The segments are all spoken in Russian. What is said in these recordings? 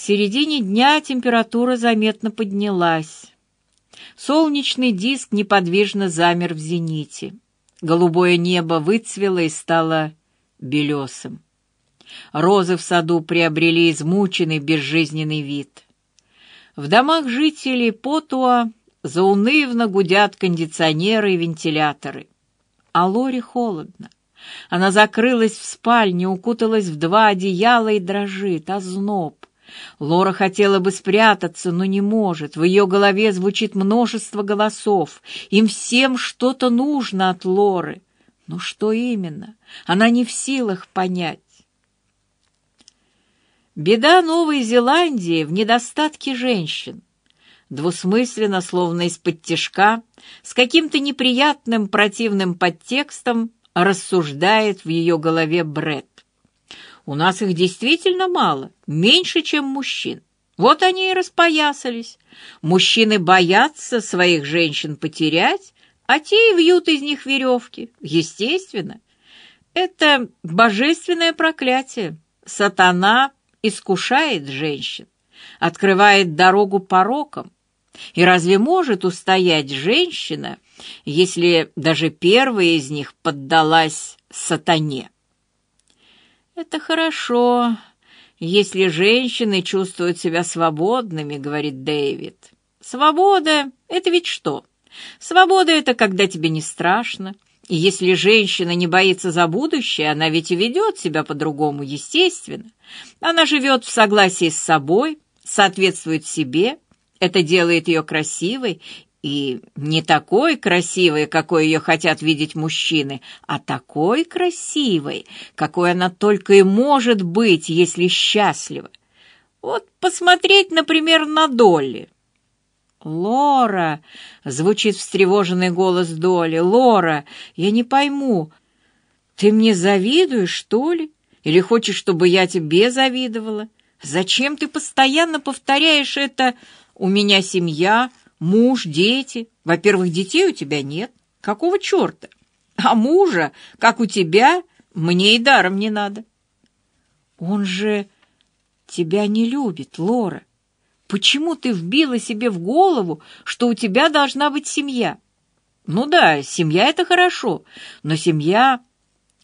середине дня температура заметно поднялась. Солнечный диск неподвижно замер в зените. Голубое небо выцвело и стало белесым. Розы в саду приобрели измученный безжизненный вид. В домах жителей Потуа заунывно гудят кондиционеры и вентиляторы. А Лоре холодно. Она закрылась в спальне, укуталась в два одеяла и дрожит, озноб. Лора хотела бы спрятаться, но не может. В ее голове звучит множество голосов. Им всем что-то нужно от Лоры. Но что именно? Она не в силах понять. Беда Новой Зеландии в недостатке женщин. Двусмысленно, словно из-под тишка, с каким-то неприятным противным подтекстом рассуждает в ее голове Бред. У нас их действительно мало, меньше, чем мужчин. Вот они и распоясались. Мужчины боятся своих женщин потерять, а те и вьют из них веревки. Естественно. Это божественное проклятие. Сатана искушает женщин, открывает дорогу порокам. И разве может устоять женщина, если даже первая из них поддалась сатане? Это хорошо, если женщины чувствуют себя свободными, говорит Дэвид. Свобода — это ведь что? Свобода — это когда тебе не страшно. И если женщина не боится за будущее, она ведь и ведет себя по-другому, естественно. Она живет в согласии с собой, соответствует себе. Это делает ее красивой и не такой красивой, какой ее хотят видеть мужчины, а такой красивой, какой она только и может быть, если счастлива. Вот посмотреть, например, на Долли. «Лора!» — звучит встревоженный голос Долли. «Лора, я не пойму, ты мне завидуешь, что ли? Или хочешь, чтобы я тебе завидовала? Зачем ты постоянно повторяешь это «у меня семья», Муж, дети. Во-первых, детей у тебя нет. Какого черта? А мужа, как у тебя, мне и даром не надо. Он же тебя не любит, Лора. Почему ты вбила себе в голову, что у тебя должна быть семья? Ну да, семья — это хорошо, но семья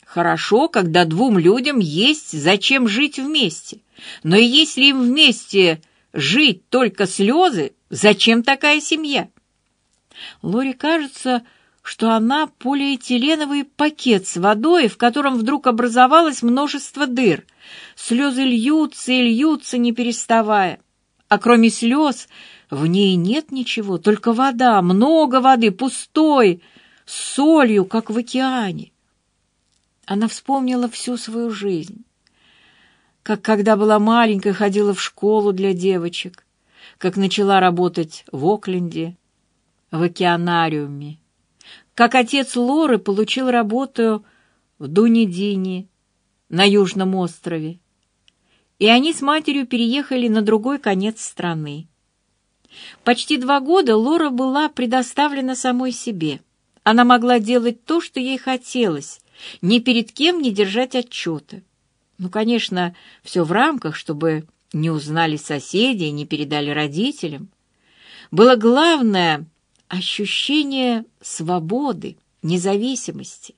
хорошо, когда двум людям есть зачем жить вместе. Но если им вместе жить только слезы, Зачем такая семья? Лори кажется, что она полиэтиленовый пакет с водой, в котором вдруг образовалось множество дыр. Слезы льются и льются, не переставая. А кроме слез в ней нет ничего, только вода, много воды, пустой, с солью, как в океане. Она вспомнила всю свою жизнь, как когда была маленькой ходила в школу для девочек, как начала работать в Окленде, в океанариуме, как отец Лоры получил работу в Дунедине на Южном острове, и они с матерью переехали на другой конец страны. Почти два года Лора была предоставлена самой себе. Она могла делать то, что ей хотелось, ни перед кем не держать отчета. Ну, конечно, все в рамках, чтобы не узнали соседи и не передали родителям. Было главное ощущение свободы, независимости.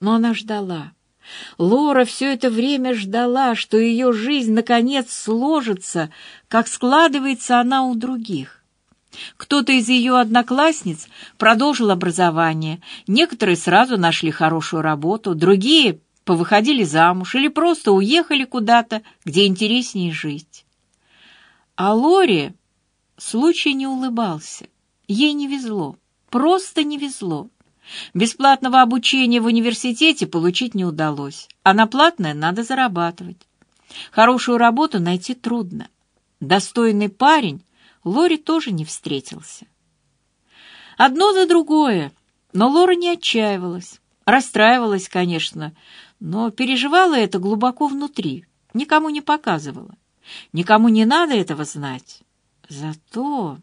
Но она ждала. Лора все это время ждала, что ее жизнь наконец сложится, как складывается она у других. Кто-то из ее одноклассниц продолжил образование, некоторые сразу нашли хорошую работу, другие повыходили замуж или просто уехали куда-то, где интереснее жить. А Лоре случай не улыбался. Ей не везло, просто не везло. Бесплатного обучения в университете получить не удалось, а на платное надо зарабатывать. Хорошую работу найти трудно. Достойный парень Лоре тоже не встретился. Одно за другое, но Лора не отчаивалась. Расстраивалась, конечно, но переживала это глубоко внутри, никому не показывала. Никому не надо этого знать. Зато...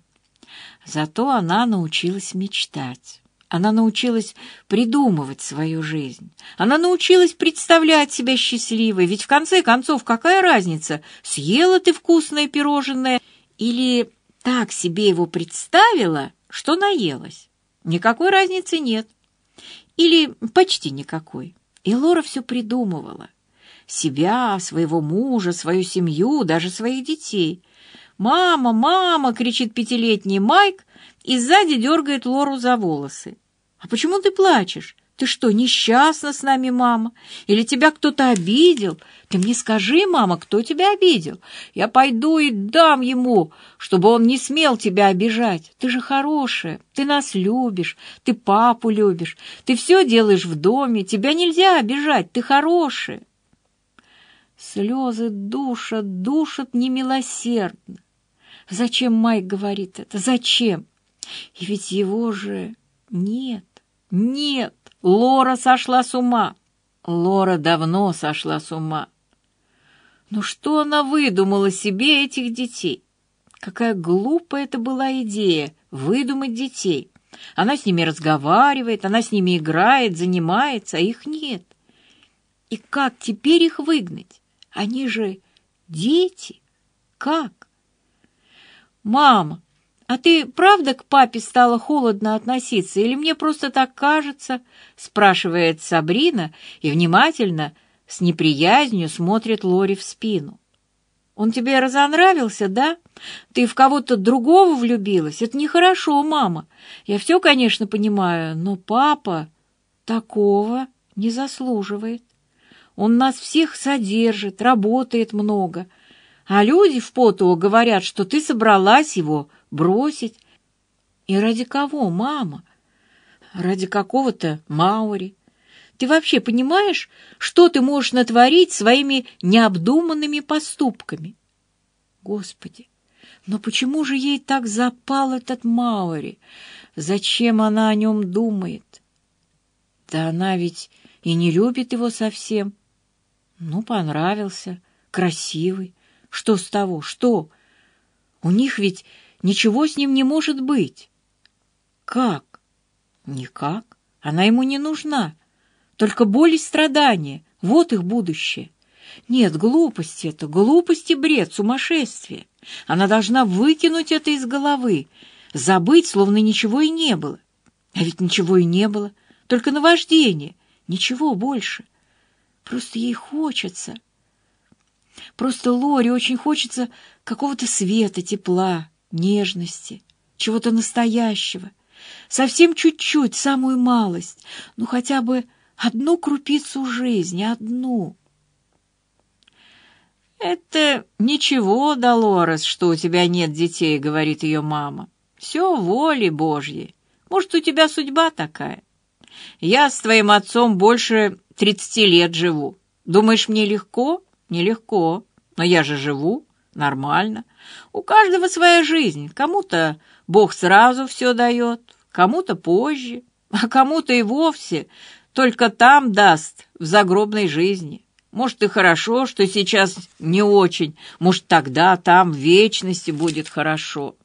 Зато она научилась мечтать. Она научилась придумывать свою жизнь. Она научилась представлять себя счастливой, ведь в конце концов какая разница, съела ты вкусное пирожное или так себе его представила, что наелась. Никакой разницы нет. Или почти никакой. И Лора все придумывала. Себя, своего мужа, свою семью, даже своих детей. «Мама, мама!» — кричит пятилетний Майк и сзади дергает Лору за волосы. «А почему ты плачешь? Ты что, несчастна с нами, мама? Или тебя кто-то обидел? Ты мне скажи, мама, кто тебя обидел? Я пойду и дам ему, чтобы он не смел тебя обижать. Ты же хорошая, ты нас любишь, ты папу любишь, ты все делаешь в доме, тебя нельзя обижать, ты хорошая». Слезы душат, душат немилосердно. Зачем Майк говорит это? Зачем? И ведь его же нет, нет. Лора сошла с ума. Лора давно сошла с ума. Но что она выдумала себе этих детей? Какая глупая это была идея — выдумать детей. Она с ними разговаривает, она с ними играет, занимается, а их нет. И как теперь их выгнать? Они же дети. Как? «Мама, а ты правда к папе стала холодно относиться, или мне просто так кажется?» — спрашивает Сабрина и внимательно, с неприязнью смотрит Лори в спину. «Он тебе разонравился, да? Ты в кого-то другого влюбилась? Это нехорошо, мама. Я все, конечно, понимаю, но папа такого не заслуживает. Он нас всех содержит, работает много». А люди в Потово говорят, что ты собралась его бросить. И ради кого, мама? Ради какого-то Маури. Ты вообще понимаешь, что ты можешь натворить своими необдуманными поступками? Господи, но почему же ей так запал этот Маури? Зачем она о нем думает? Да она ведь и не любит его совсем. Ну, понравился, красивый. Что с того? Что? У них ведь ничего с ним не может быть. Как? Никак. Она ему не нужна. Только боль и страдания. Вот их будущее. Нет, глупости это, глупости бред, сумасшествие. Она должна выкинуть это из головы, забыть, словно ничего и не было. А ведь ничего и не было, только наваждение, ничего больше. Просто ей хочется. Просто Лоре очень хочется какого-то света, тепла, нежности, чего-то настоящего. Совсем чуть-чуть, самую малость, ну хотя бы одну крупицу жизни, одну. «Это ничего, Долорес, что у тебя нет детей», — говорит ее мама. «Все воли Божьей. Может, у тебя судьба такая? Я с твоим отцом больше тридцати лет живу. Думаешь, мне легко?» Нелегко, но я же живу, нормально. У каждого своя жизнь. Кому-то Бог сразу все дает, кому-то позже, а кому-то и вовсе только там даст, в загробной жизни. Может, и хорошо, что сейчас не очень, может, тогда там в вечности будет хорошо.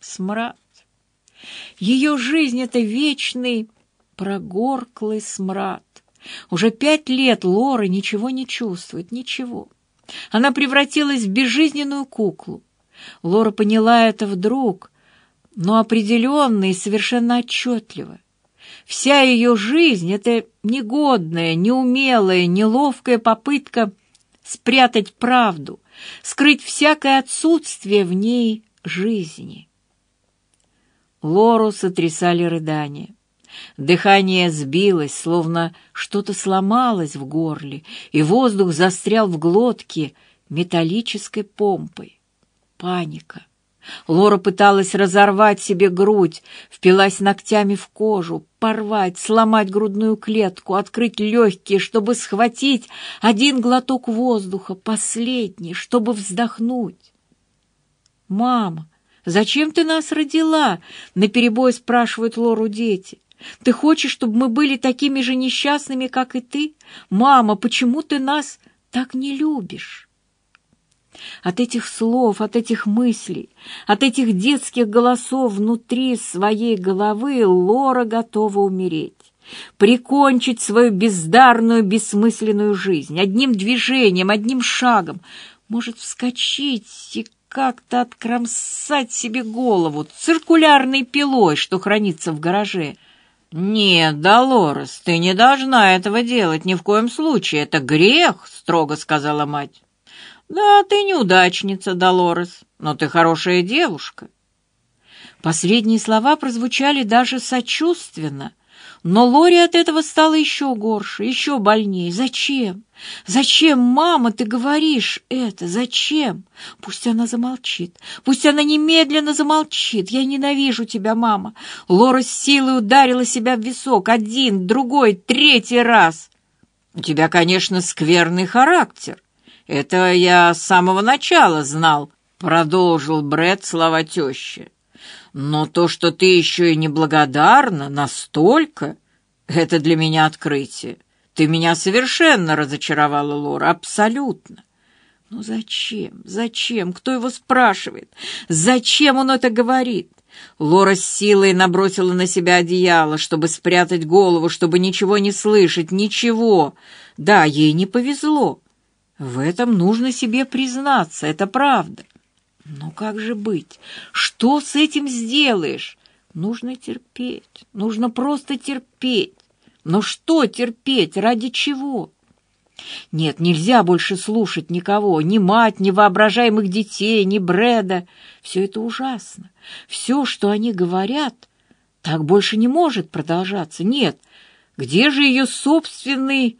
Смрад. Ее жизнь — это вечный прогорклый смрад. Уже пять лет Лора ничего не чувствует, ничего. Она превратилась в безжизненную куклу. Лора поняла это вдруг, но определенно и совершенно отчетливо. Вся ее жизнь — это негодная, неумелая, неловкая попытка спрятать правду, скрыть всякое отсутствие в ней жизни. Лору сотрясали рыдания. Дыхание сбилось, словно что-то сломалось в горле, и воздух застрял в глотке металлической помпой. Паника. Лора пыталась разорвать себе грудь, впилась ногтями в кожу, порвать, сломать грудную клетку, открыть легкие, чтобы схватить один глоток воздуха, последний, чтобы вздохнуть. «Мама, зачем ты нас родила?» — наперебой спрашивают Лору дети. Ты хочешь, чтобы мы были такими же несчастными, как и ты? Мама, почему ты нас так не любишь?» От этих слов, от этих мыслей, от этих детских голосов внутри своей головы Лора готова умереть прикончить свою бездарную, бессмысленную жизнь одним движением, одним шагом, может вскочить и как-то откромсать себе голову циркулярной пилой, что хранится в гараже. «Нет, Долорес, ты не должна этого делать ни в коем случае. Это грех», — строго сказала мать. «Да, ты неудачница, Долорес, но ты хорошая девушка». Последние слова прозвучали даже сочувственно, но Лори от этого стало еще горше, еще больнее. Зачем? Зачем, мама, ты говоришь это? Зачем? Пусть она замолчит. Пусть она немедленно замолчит. Я ненавижу тебя, мама. Лора с силой ударила себя в висок. Один, другой, третий раз. У тебя, конечно, скверный характер. Это я с самого начала знал, продолжил Бред слова тещи. Но то, что ты еще и неблагодарна настолько, это для меня открытие. Ты меня совершенно разочаровала, Лора, абсолютно. Ну зачем? Зачем? Кто его спрашивает? Зачем он это говорит? Лора с силой набросила на себя одеяло, чтобы спрятать голову, чтобы ничего не слышать, ничего. Да, ей не повезло. В этом нужно себе признаться, это правда. Но как же быть? Что с этим сделаешь? Нужно терпеть, нужно просто терпеть. Но что терпеть? Ради чего? Нет, нельзя больше слушать никого, ни мать, ни воображаемых детей, ни Брэда. Все это ужасно. Все, что они говорят, так больше не может продолжаться. Нет, где же ее собственный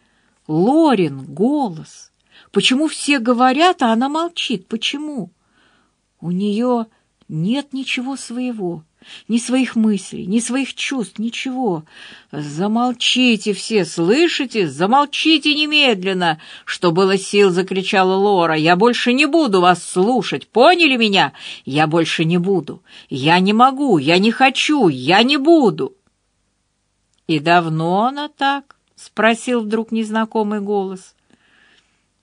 Лорин голос? Почему все говорят, а она молчит? Почему? У нее нет ничего своего, ни своих мыслей, ни своих чувств, ничего. Замолчите все, слышите? Замолчите немедленно, что было сил, закричала Лора. Я больше не буду вас слушать. Поняли меня? Я больше не буду. Я не могу, я не хочу, я не буду. И давно она так? спросил вдруг незнакомый голос.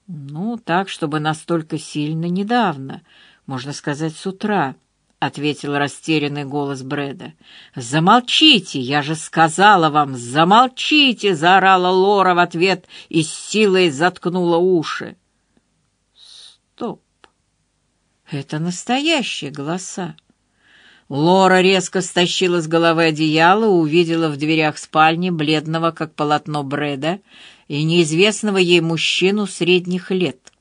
Ну, так, чтобы настолько сильно недавно можно сказать, с утра», — ответил растерянный голос Брэда. «Замолчите! Я же сказала вам, замолчите!» — заорала Лора в ответ и с силой заткнула уши. «Стоп! Это настоящие голоса!» Лора резко стащила с головы одеяло, увидела в дверях спальни бледного, как полотно Брэда, и неизвестного ей мужчину средних лет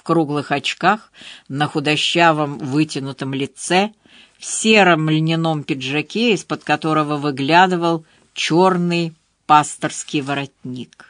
в круглых очках, на худощавом вытянутом лице, в сером льняном пиджаке, из-под которого выглядывал черный пасторский воротник.